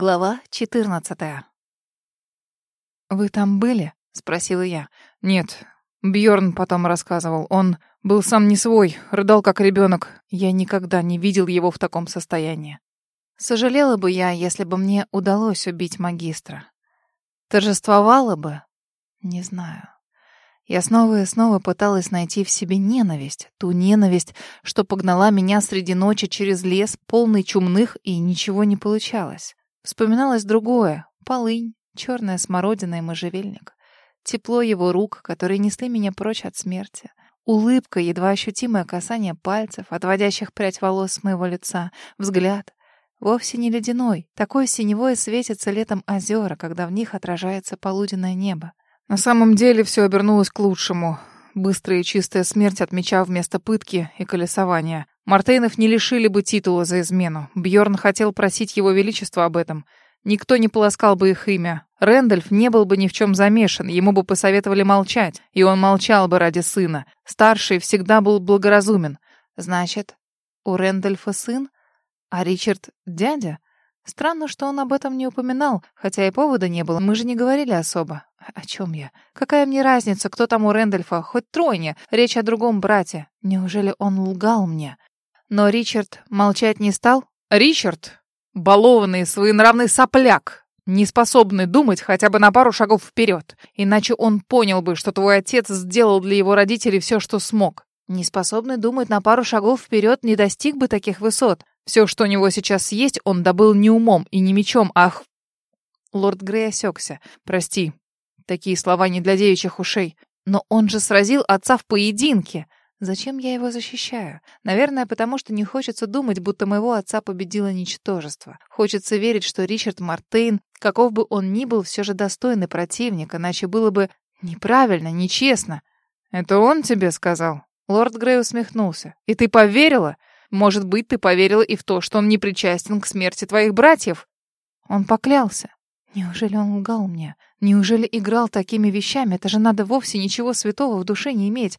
Глава 14. Вы там были? спросила я. Нет. Бьорн потом рассказывал. Он был сам не свой, рыдал как ребенок. Я никогда не видел его в таком состоянии. Сожалела бы я, если бы мне удалось убить магистра. Торжествовала бы? Не знаю. Я снова и снова пыталась найти в себе ненависть, ту ненависть, что погнала меня среди ночи через лес, полный чумных, и ничего не получалось. Вспоминалось другое — полынь, черная смородина и можжевельник. Тепло его рук, которые несли меня прочь от смерти. Улыбка, едва ощутимое касание пальцев, отводящих прядь волос с моего лица. Взгляд. Вовсе не ледяной. Такое синевое светится летом озера, когда в них отражается полуденное небо. На самом деле все обернулось к лучшему. Быстрая и чистая смерть от меча вместо пытки и колесования. Мартейнов не лишили бы титула за измену. Бьорн хотел просить его величество об этом. Никто не полоскал бы их имя. Рэндальф не был бы ни в чем замешан, ему бы посоветовали молчать, и он молчал бы ради сына. Старший всегда был благоразумен. Значит, у Рэндальфа сын, а Ричард — дядя? Странно, что он об этом не упоминал, хотя и повода не было. Мы же не говорили особо. О чем я? Какая мне разница, кто там у Рэндольфа? Хоть тройне. Речь о другом брате. Неужели он лгал мне? Но Ричард молчать не стал? Ричард? Балованный, своенравный сопляк. Не способный думать хотя бы на пару шагов вперед. Иначе он понял бы, что твой отец сделал для его родителей все, что смог. Неспособный думать на пару шагов вперед не достиг бы таких высот. Все, что у него сейчас есть, он добыл не умом и не мечом, ах... Лорд Грей осекся. Прости, такие слова не для девичьих ушей. Но он же сразил отца в поединке. Зачем я его защищаю? Наверное, потому что не хочется думать, будто моего отца победило ничтожество. Хочется верить, что Ричард Мартейн, каков бы он ни был, все же достойный противник, иначе было бы неправильно, нечестно. «Это он тебе сказал?» Лорд Грей усмехнулся. «И ты поверила? Может быть, ты поверила и в то, что он не причастен к смерти твоих братьев?» Он поклялся. Неужели он лгал мне? Неужели играл такими вещами? Это же надо вовсе ничего святого в душе не иметь.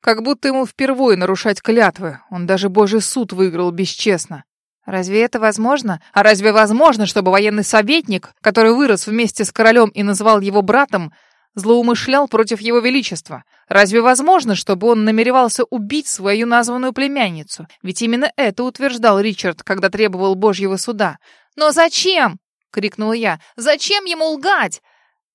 Как будто ему впервые нарушать клятвы. Он даже Божий суд выиграл бесчестно. Разве это возможно? А разве возможно, чтобы военный советник, который вырос вместе с королем и назвал его братом, злоумышлял против его величества. Разве возможно, чтобы он намеревался убить свою названную племянницу? Ведь именно это утверждал Ричард, когда требовал Божьего суда. «Но зачем?» — крикнула я. «Зачем ему лгать?»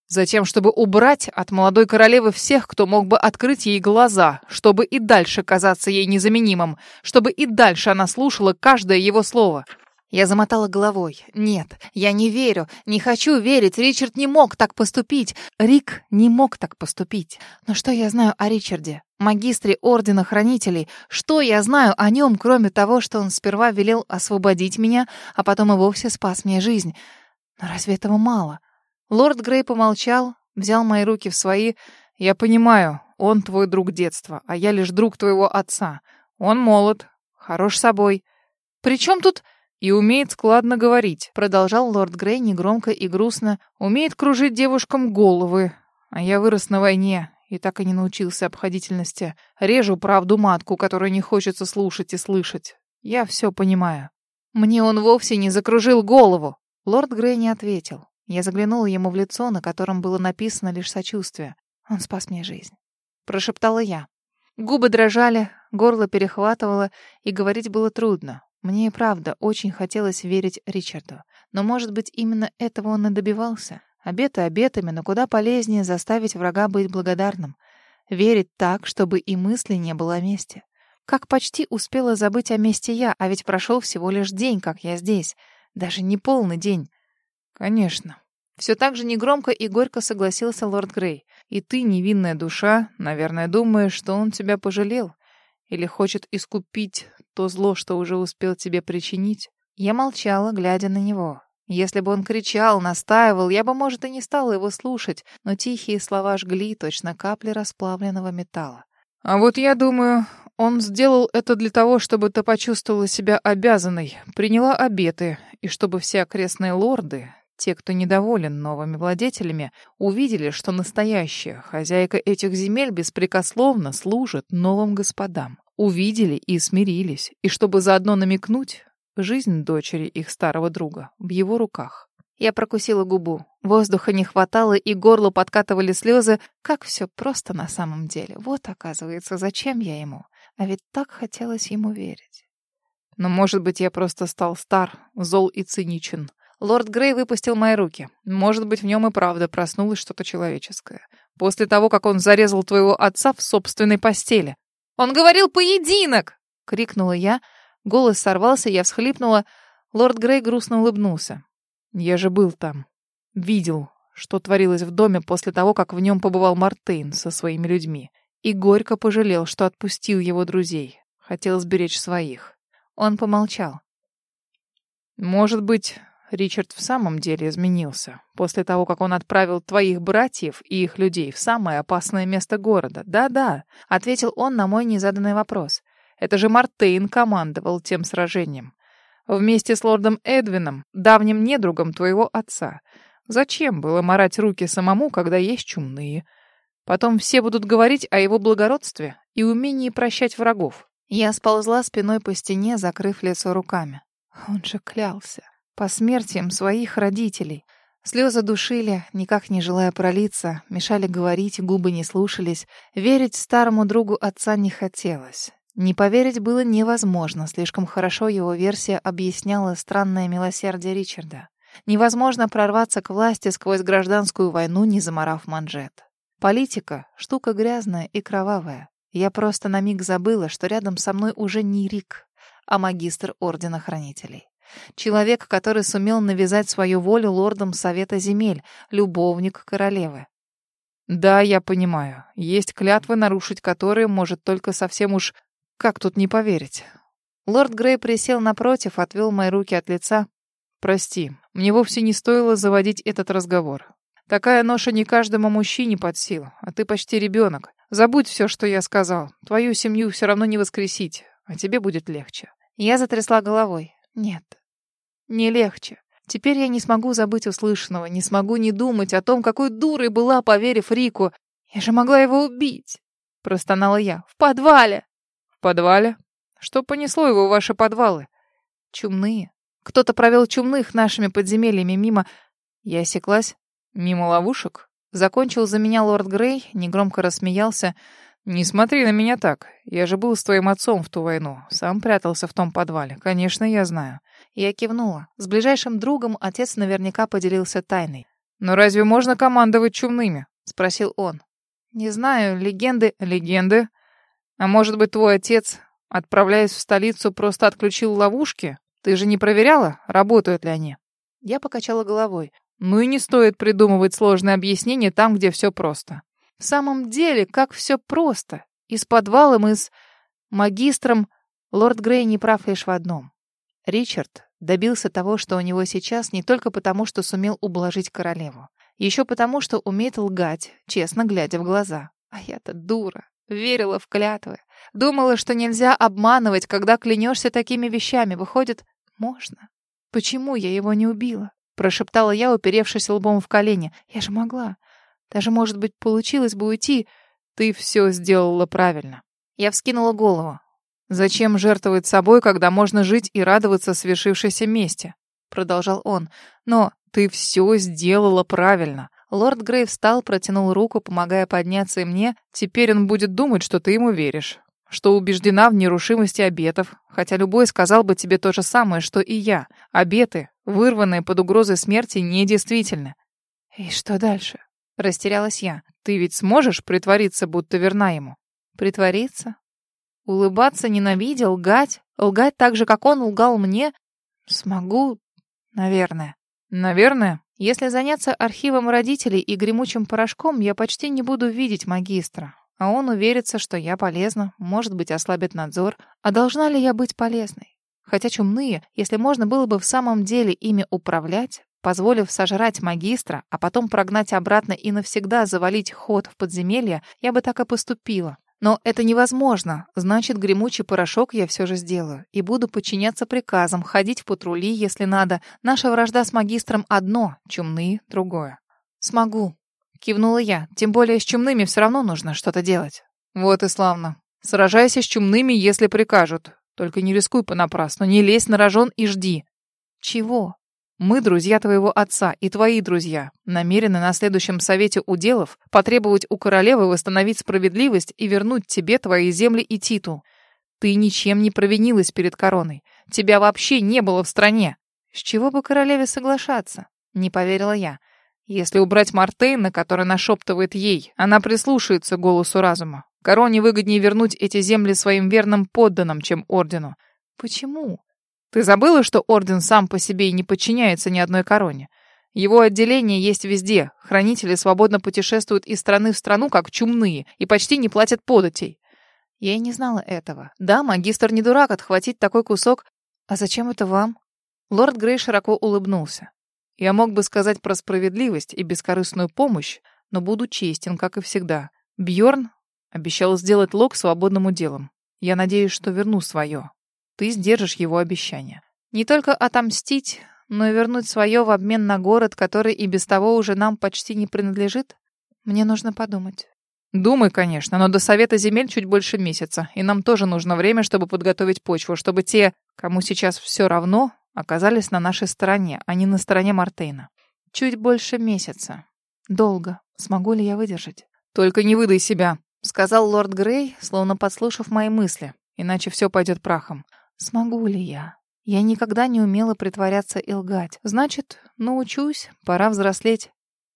Затем, чтобы убрать от молодой королевы всех, кто мог бы открыть ей глаза, чтобы и дальше казаться ей незаменимым, чтобы и дальше она слушала каждое его слово. Я замотала головой. Нет, я не верю, не хочу верить. Ричард не мог так поступить. Рик не мог так поступить. Но что я знаю о Ричарде? Магистре Ордена Хранителей. Что я знаю о нем, кроме того, что он сперва велел освободить меня, а потом и вовсе спас мне жизнь? Но разве этого мало? Лорд Грей помолчал, взял мои руки в свои. «Я понимаю, он твой друг детства, а я лишь друг твоего отца. Он молод, хорош собой. При чем тут...» И умеет складно говорить, продолжал лорд Грей негромко и грустно. Умеет кружить девушкам головы. А я вырос на войне и так и не научился обходительности. Режу правду матку, которую не хочется слушать и слышать. Я все понимаю. Мне он вовсе не закружил голову. Лорд Грей не ответил. Я заглянула ему в лицо, на котором было написано лишь сочувствие. Он спас мне жизнь. Прошептала я. Губы дрожали, горло перехватывало, и говорить было трудно. Мне и правда очень хотелось верить Ричарду. Но, может быть, именно этого он и добивался. Обеты обетами, но куда полезнее заставить врага быть благодарным. Верить так, чтобы и мысли не было о мести. Как почти успела забыть о месте я, а ведь прошел всего лишь день, как я здесь. Даже не полный день. Конечно. Все так же негромко и горько согласился лорд Грей. И ты, невинная душа, наверное, думаешь, что он тебя пожалел. Или хочет искупить то зло, что уже успел тебе причинить. Я молчала, глядя на него. Если бы он кричал, настаивал, я бы, может, и не стала его слушать, но тихие слова жгли точно капли расплавленного металла. А вот я думаю, он сделал это для того, чтобы ты почувствовала себя обязанной, приняла обеты, и чтобы все окрестные лорды, те, кто недоволен новыми владетелями, увидели, что настоящая хозяйка этих земель беспрекословно служит новым господам увидели и смирились, и чтобы заодно намекнуть, жизнь дочери их старого друга в его руках. Я прокусила губу. Воздуха не хватало, и горло подкатывали слезы. Как все просто на самом деле. Вот, оказывается, зачем я ему. А ведь так хотелось ему верить. Но, может быть, я просто стал стар, зол и циничен. Лорд Грей выпустил мои руки. Может быть, в нем и правда проснулось что-то человеческое. После того, как он зарезал твоего отца в собственной постели. «Он говорил поединок!» — крикнула я. Голос сорвался, я всхлипнула. Лорд Грей грустно улыбнулся. «Я же был там. Видел, что творилось в доме после того, как в нем побывал Мартейн со своими людьми. И горько пожалел, что отпустил его друзей. Хотел сберечь своих. Он помолчал. Может быть, Ричард в самом деле изменился после того, как он отправил твоих братьев и их людей в самое опасное место города. Да-да, ответил он на мой незаданный вопрос. Это же Мартейн командовал тем сражением. Вместе с лордом Эдвином, давним недругом твоего отца. Зачем было морать руки самому, когда есть чумные? Потом все будут говорить о его благородстве и умении прощать врагов. Я сползла спиной по стене, закрыв лицо руками. Он же клялся по смертям своих родителей. Слезы душили, никак не желая пролиться, мешали говорить, губы не слушались. Верить старому другу отца не хотелось. Не поверить было невозможно, слишком хорошо его версия объясняла странное милосердие Ричарда. Невозможно прорваться к власти сквозь гражданскую войну, не заморав манжет. Политика — штука грязная и кровавая. Я просто на миг забыла, что рядом со мной уже не Рик, а магистр Ордена Хранителей. Человек, который сумел навязать свою волю лордам Совета Земель, любовник королевы. Да, я понимаю. Есть клятвы, нарушить которые может только совсем уж... Как тут не поверить? Лорд Грей присел напротив, отвел мои руки от лица. Прости, мне вовсе не стоило заводить этот разговор. Такая ноша не каждому мужчине под силу, а ты почти ребенок. Забудь все, что я сказал. Твою семью все равно не воскресить, а тебе будет легче. Я затрясла головой. Нет, не легче. Теперь я не смогу забыть услышанного, не смогу не думать о том, какой дурой была, поверив Рику. Я же могла его убить. Простонала я. В подвале. В подвале? Что понесло его в ваши подвалы? Чумные. Кто-то провел чумных нашими подземельями мимо... Я осеклась. Мимо ловушек? Закончил за меня лорд Грей, негромко рассмеялся. «Не смотри на меня так. Я же был с твоим отцом в ту войну. Сам прятался в том подвале. Конечно, я знаю». Я кивнула. С ближайшим другом отец наверняка поделился тайной. «Но разве можно командовать чумными?» — спросил он. «Не знаю, легенды...» «Легенды? А может быть, твой отец, отправляясь в столицу, просто отключил ловушки? Ты же не проверяла, работают ли они?» Я покачала головой. «Ну и не стоит придумывать сложные объяснения там, где все просто. В самом деле, как все просто. И с подвалом, и с магистром. Лорд Грей не прав лишь в одном. Ричард добился того, что у него сейчас, не только потому, что сумел ублажить королеву. Еще потому, что умеет лгать, честно глядя в глаза. А я-то дура. Верила в клятвы. Думала, что нельзя обманывать, когда клянешься такими вещами. Выходит, можно. Почему я его не убила? Прошептала я, уперевшись лбом в колени. Я же могла. Даже, может быть, получилось бы уйти. Ты все сделала правильно. Я вскинула голову. Зачем жертвовать собой, когда можно жить и радоваться свершившейся мести? Продолжал он. Но ты все сделала правильно. Лорд Грей встал, протянул руку, помогая подняться и мне. Теперь он будет думать, что ты ему веришь. Что убеждена в нерушимости обетов. Хотя любой сказал бы тебе то же самое, что и я. Обеты, вырванные под угрозой смерти, недействительны. И что дальше? Растерялась я. Ты ведь сможешь притвориться, будто верна ему? Притвориться? Улыбаться, ненавидя, лгать? Лгать так же, как он лгал мне? Смогу, наверное. Наверное? Если заняться архивом родителей и гремучим порошком, я почти не буду видеть магистра. А он уверится, что я полезна, может быть, ослабит надзор. А должна ли я быть полезной? Хотя чумные, если можно было бы в самом деле ими управлять, Позволив сожрать магистра, а потом прогнать обратно и навсегда завалить ход в подземелье, я бы так и поступила. Но это невозможно. Значит, гремучий порошок я все же сделаю. И буду подчиняться приказам, ходить в патрули, если надо. Наша вражда с магистром одно, чумные — другое. «Смогу», — кивнула я. «Тем более с чумными все равно нужно что-то делать». «Вот и славно. Сражайся с чумными, если прикажут. Только не рискуй понапрасну, не лезь на рожон и жди». «Чего?» Мы друзья твоего отца и твои друзья, намерены на следующем совете уделов потребовать у королевы восстановить справедливость и вернуть тебе твои земли и титул. Ты ничем не провинилась перед короной. Тебя вообще не было в стране. С чего бы королеве соглашаться? Не поверила я. Если убрать Мартейна, который нашептывает ей, она прислушается голосу разума. Короне выгоднее вернуть эти земли своим верным подданным, чем ордену. Почему? Ты забыла, что орден сам по себе и не подчиняется ни одной короне? Его отделение есть везде. Хранители свободно путешествуют из страны в страну, как чумные, и почти не платят податей. Я и не знала этого. Да, магистр не дурак отхватить такой кусок. А зачем это вам? Лорд Грей широко улыбнулся. Я мог бы сказать про справедливость и бескорыстную помощь, но буду честен, как и всегда. Бьорн обещал сделать Лок свободным уделом. Я надеюсь, что верну свое. Ты сдержишь его обещание. Не только отомстить, но и вернуть свое в обмен на город, который и без того уже нам почти не принадлежит? Мне нужно подумать. Думай, конечно, но до Совета земель чуть больше месяца, и нам тоже нужно время, чтобы подготовить почву, чтобы те, кому сейчас все равно, оказались на нашей стороне, а не на стороне Мартейна. Чуть больше месяца. Долго. Смогу ли я выдержать? Только не выдай себя, сказал лорд Грей, словно подслушав мои мысли, иначе все пойдет прахом. Смогу ли я? Я никогда не умела притворяться и лгать. Значит, научусь, пора взрослеть.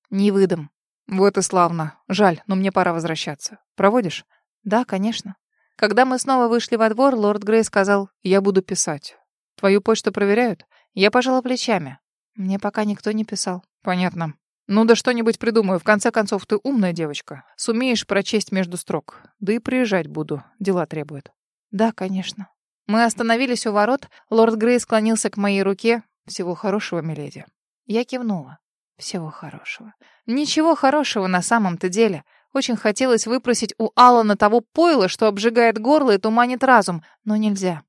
Не выдам. Вот и славно. Жаль, но мне пора возвращаться. Проводишь? Да, конечно. Когда мы снова вышли во двор, лорд Грей сказал, я буду писать. Твою почту проверяют? Я пожала плечами. Мне пока никто не писал. Понятно. Ну да что-нибудь придумаю. В конце концов, ты умная девочка. Сумеешь прочесть между строк. Да и приезжать буду. Дела требуют. Да, конечно. Мы остановились у ворот. Лорд Грей склонился к моей руке. Всего хорошего, миледи. Я кивнула. Всего хорошего. Ничего хорошего на самом-то деле. Очень хотелось выпросить у Алана того пойла, что обжигает горло и туманит разум, но нельзя.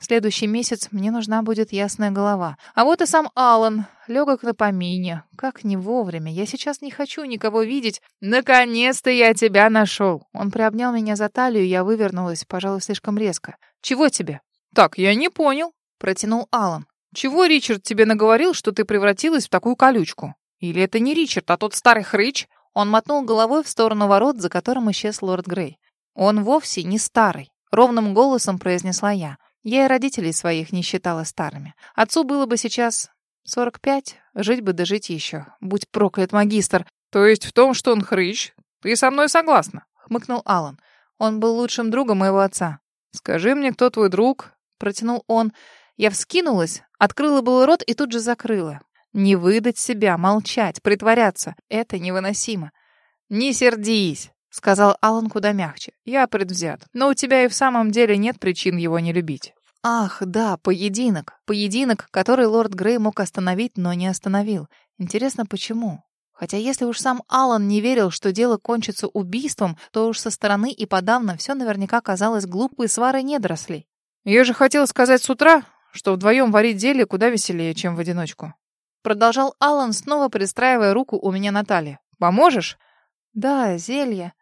В следующий месяц мне нужна будет ясная голова. А вот и сам Алан, легок на помине. Как не вовремя. Я сейчас не хочу никого видеть. Наконец-то я тебя нашел. Он приобнял меня за талию, я вывернулась, пожалуй, слишком резко. Чего тебе? «Так, я не понял», — протянул Алан. «Чего Ричард тебе наговорил, что ты превратилась в такую колючку? Или это не Ричард, а тот старый хрыч?» Он мотнул головой в сторону ворот, за которым исчез лорд Грей. «Он вовсе не старый», — ровным голосом произнесла я. Я и родителей своих не считала старыми. Отцу было бы сейчас сорок пять, жить бы дожить еще. Будь проклят, магистр. То есть в том, что он хрыч, ты со мной согласна? Хмыкнул Алан. Он был лучшим другом моего отца. Скажи мне, кто твой друг, протянул он. Я вскинулась, открыла был рот и тут же закрыла. Не выдать себя, молчать, притворяться — это невыносимо. «Не сердись», — сказал Алан куда мягче. «Я предвзят, но у тебя и в самом деле нет причин его не любить». Ах, да, поединок. Поединок, который лорд Грей мог остановить, но не остановил. Интересно, почему? Хотя если уж сам Алан не верил, что дело кончится убийством, то уж со стороны и подавно все наверняка казалось глупой сварой недорослей. Я же хотел сказать с утра, что вдвоем варить зелье куда веселее, чем в одиночку. Продолжал Алан, снова пристраивая руку у меня на талии. Поможешь? Да, зелье.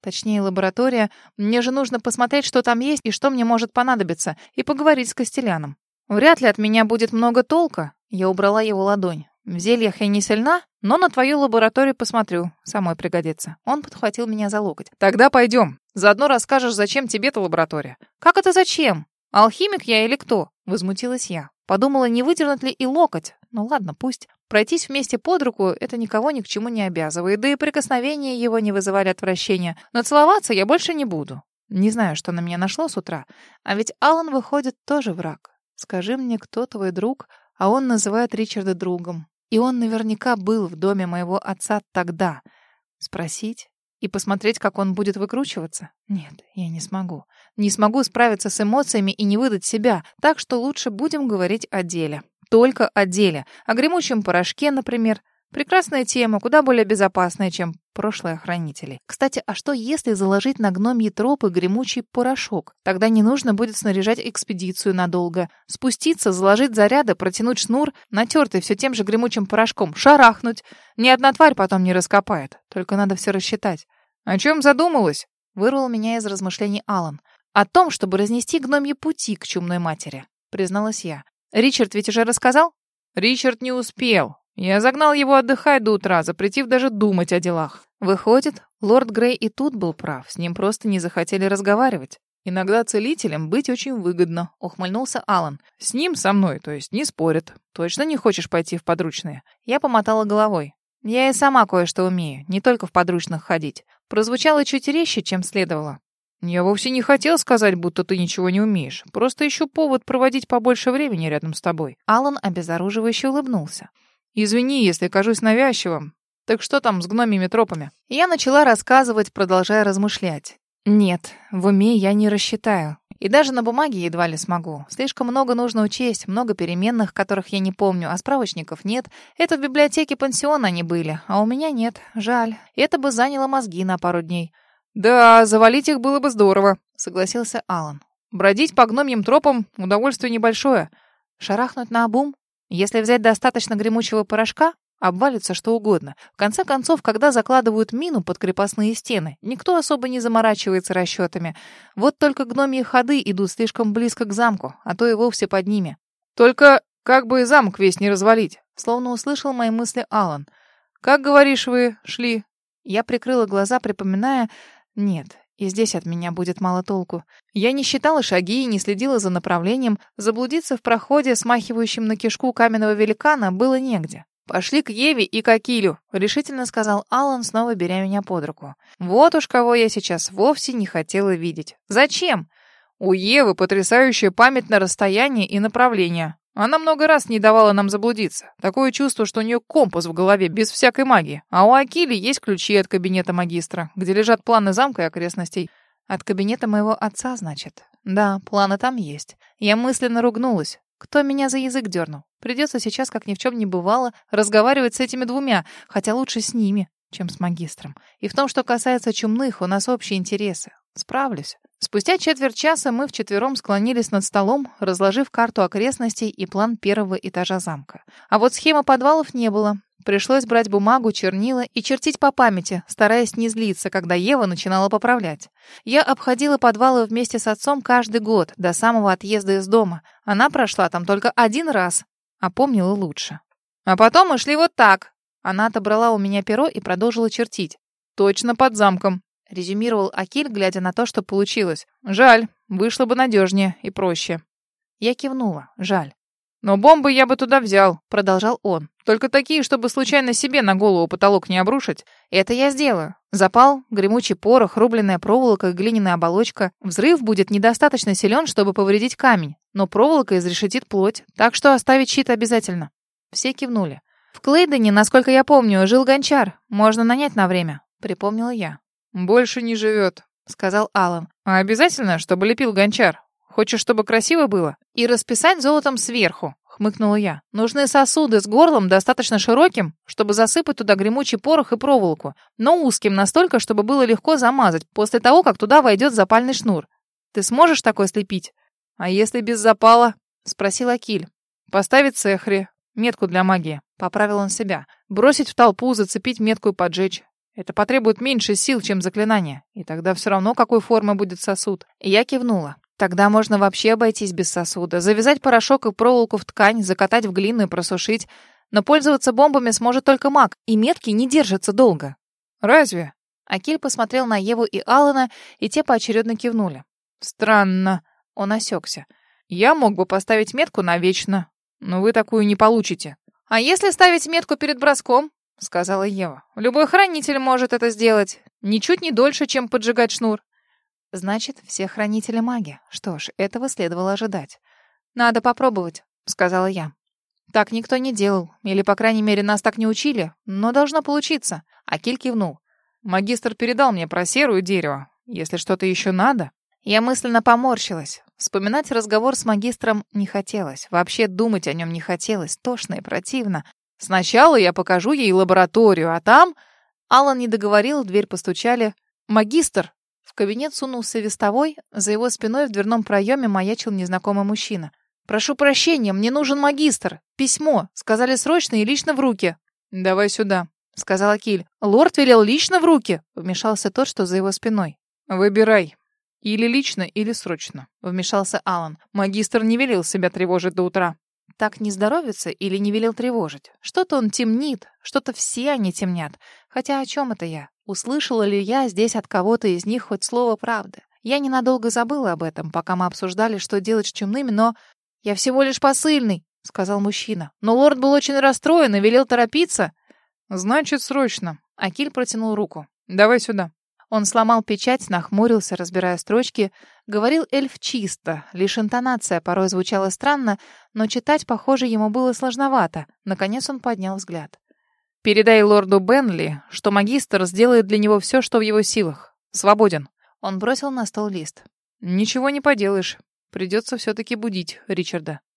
Точнее, лаборатория. Мне же нужно посмотреть, что там есть и что мне может понадобиться, и поговорить с Костеляном. Вряд ли от меня будет много толка. Я убрала его ладонь. В зельях я не сильна, но на твою лабораторию посмотрю. Самой пригодится. Он подхватил меня за локоть. Тогда пойдем. Заодно расскажешь, зачем тебе эта лаборатория. Как это зачем? «Алхимик я или кто?» — возмутилась я. Подумала, не выдернуть ли и локоть. Ну ладно, пусть. Пройтись вместе под руку — это никого ни к чему не обязывает, да и прикосновения его не вызывали отвращения. Но целоваться я больше не буду. Не знаю, что на меня нашло с утра. А ведь Алан выходит тоже враг. Скажи мне, кто твой друг, а он называет Ричарда другом. И он наверняка был в доме моего отца тогда. Спросить? И посмотреть, как он будет выкручиваться? Нет, я не смогу. Не смогу справиться с эмоциями и не выдать себя, так что лучше будем говорить о деле. Только о деле. О гремучем порошке, например. Прекрасная тема, куда более безопасная, чем прошлые хранители. Кстати, а что если заложить на гномьи тропы гремучий порошок? Тогда не нужно будет снаряжать экспедицию надолго. Спуститься, заложить заряды, протянуть шнур, натертый все тем же гремучим порошком, шарахнуть. Ни одна тварь потом не раскопает. Только надо все рассчитать. «О чем задумалась?» — вырвал меня из размышлений Алан. «О том, чтобы разнести гномьи пути к чумной матери», — призналась я. «Ричард ведь уже рассказал?» Ричард не успел. Я загнал его отдыхать до утра, запретив даже думать о делах. Выходит, лорд Грей и тут был прав, с ним просто не захотели разговаривать. Иногда целителям быть очень выгодно, ухмыльнулся Алан. С ним, со мной, то есть не спорят. Точно не хочешь пойти в подручные? Я помотала головой. Я и сама кое-что умею, не только в подручных ходить. Прозвучало чуть резче, чем следовало. Я вовсе не хотел сказать, будто ты ничего не умеешь. Просто ищу повод проводить побольше времени рядом с тобой. Алан обезоруживающе улыбнулся. Извини, если кажусь навязчивым. Так что там с гномими тропами? Я начала рассказывать, продолжая размышлять. Нет, в уме я не рассчитаю. И даже на бумаге едва ли смогу. Слишком много нужно учесть, много переменных, которых я не помню, а справочников нет. Это в библиотеке пансиона они были, а у меня нет. Жаль. Это бы заняло мозги на пару дней. Да, завалить их было бы здорово, согласился Алан. Бродить по гномьим тропам — удовольствие небольшое. Шарахнуть на обум? Если взять достаточно гремучего порошка, Обвалится что угодно. В конце концов, когда закладывают мину под крепостные стены, никто особо не заморачивается расчетами. Вот только гномьи ходы идут слишком близко к замку, а то и вовсе под ними. Только как бы и замок весь не развалить. Словно услышал мои мысли Алан. Как говоришь вы, шли? Я прикрыла глаза, припоминая... Нет, и здесь от меня будет мало толку. Я не считала шаги и не следила за направлением. Заблудиться в проходе, смахивающем на кишку каменного великана, было негде. «Пошли к Еве и к Акилю», — решительно сказал Алан, снова беря меня под руку. «Вот уж кого я сейчас вовсе не хотела видеть. Зачем?» «У Евы потрясающая память на расстояние и направление. Она много раз не давала нам заблудиться. Такое чувство, что у нее компас в голове, без всякой магии. А у Акили есть ключи от кабинета магистра, где лежат планы замка и окрестностей». «От кабинета моего отца, значит?» «Да, планы там есть». Я мысленно ругнулась. Кто меня за язык дернул? Придется сейчас, как ни в чем не бывало, разговаривать с этими двумя, хотя лучше с ними, чем с магистром. И в том, что касается чумных, у нас общие интересы. Справлюсь. Спустя четверть часа мы вчетвером склонились над столом, разложив карту окрестностей и план первого этажа замка. А вот схемы подвалов не было. Пришлось брать бумагу, чернила и чертить по памяти, стараясь не злиться, когда Ева начинала поправлять. Я обходила подвалы вместе с отцом каждый год, до самого отъезда из дома. Она прошла там только один раз, а помнила лучше. А потом мы шли вот так. Она отобрала у меня перо и продолжила чертить. «Точно под замком», — резюмировал Акиль, глядя на то, что получилось. «Жаль, вышло бы надежнее и проще». Я кивнула. «Жаль». «Но бомбы я бы туда взял», — продолжал он. «Только такие, чтобы случайно себе на голову потолок не обрушить». «Это я сделаю. Запал, гремучий порох, рубленная проволока и глиняная оболочка. Взрыв будет недостаточно силен, чтобы повредить камень, но проволока изрешетит плоть, так что оставить щит обязательно». Все кивнули. «В Клейдене, насколько я помню, жил гончар. Можно нанять на время», — припомнила я. «Больше не живет», — сказал Алан. «А обязательно, чтобы лепил гончар? Хочешь, чтобы красиво было? И расписать золотом сверху, хмыкнула я. Нужны сосуды с горлом достаточно широким, чтобы засыпать туда гремучий порох и проволоку, но узким настолько, чтобы было легко замазать после того, как туда войдет запальный шнур. Ты сможешь такое слепить? А если без запала? спросил Акиль. Поставить цехри, метку для магии. Поправил он себя. Бросить в толпу, зацепить метку и поджечь. Это потребует меньше сил, чем заклинание. И тогда все равно, какой формы будет сосуд. Я кивнула. Тогда можно вообще обойтись без сосуда. Завязать порошок и проволоку в ткань, закатать в глину и просушить. Но пользоваться бомбами сможет только маг, и метки не держатся долго. Разве? Акиль посмотрел на Еву и Алана, и те поочередно кивнули. Странно. Он осекся. Я мог бы поставить метку навечно, но вы такую не получите. А если ставить метку перед броском? Сказала Ева. Любой хранитель может это сделать. Ничуть не дольше, чем поджигать шнур. Значит, все хранители маги. Что ж, этого следовало ожидать. Надо попробовать, сказала я. Так никто не делал, или, по крайней мере, нас так не учили, но должно получиться. Акиль кивнул. Магистр передал мне про серую дерево. Если что-то еще надо... Я мысленно поморщилась. Вспоминать разговор с магистром не хотелось. Вообще думать о нем не хотелось. Тошно и противно. Сначала я покажу ей лабораторию, а там... Алан не договорил, в дверь постучали. «Магистр!» В кабинет сунулся вестовой, за его спиной в дверном проеме маячил незнакомый мужчина. «Прошу прощения, мне нужен магистр. Письмо. Сказали срочно и лично в руки». «Давай сюда», — сказал Акиль. «Лорд велел лично в руки», — вмешался тот, что за его спиной. «Выбирай. Или лично, или срочно», — вмешался Алан. «Магистр не велел себя тревожить до утра». Так не здоровится или не велел тревожить? Что-то он темнит, что-то все они темнят. Хотя о чем это я? Услышала ли я здесь от кого-то из них хоть слово правды? Я ненадолго забыла об этом, пока мы обсуждали, что делать с чумными, но... «Я всего лишь посыльный», — сказал мужчина. Но лорд был очень расстроен и велел торопиться. «Значит, срочно». Акиль протянул руку. «Давай сюда». Он сломал печать, нахмурился, разбирая строчки. Говорил эльф чисто, лишь интонация порой звучала странно, но читать, похоже, ему было сложновато. Наконец он поднял взгляд. «Передай лорду Бенли, что магистр сделает для него все, что в его силах. Свободен». Он бросил на стол лист. «Ничего не поделаешь. Придется все-таки будить Ричарда».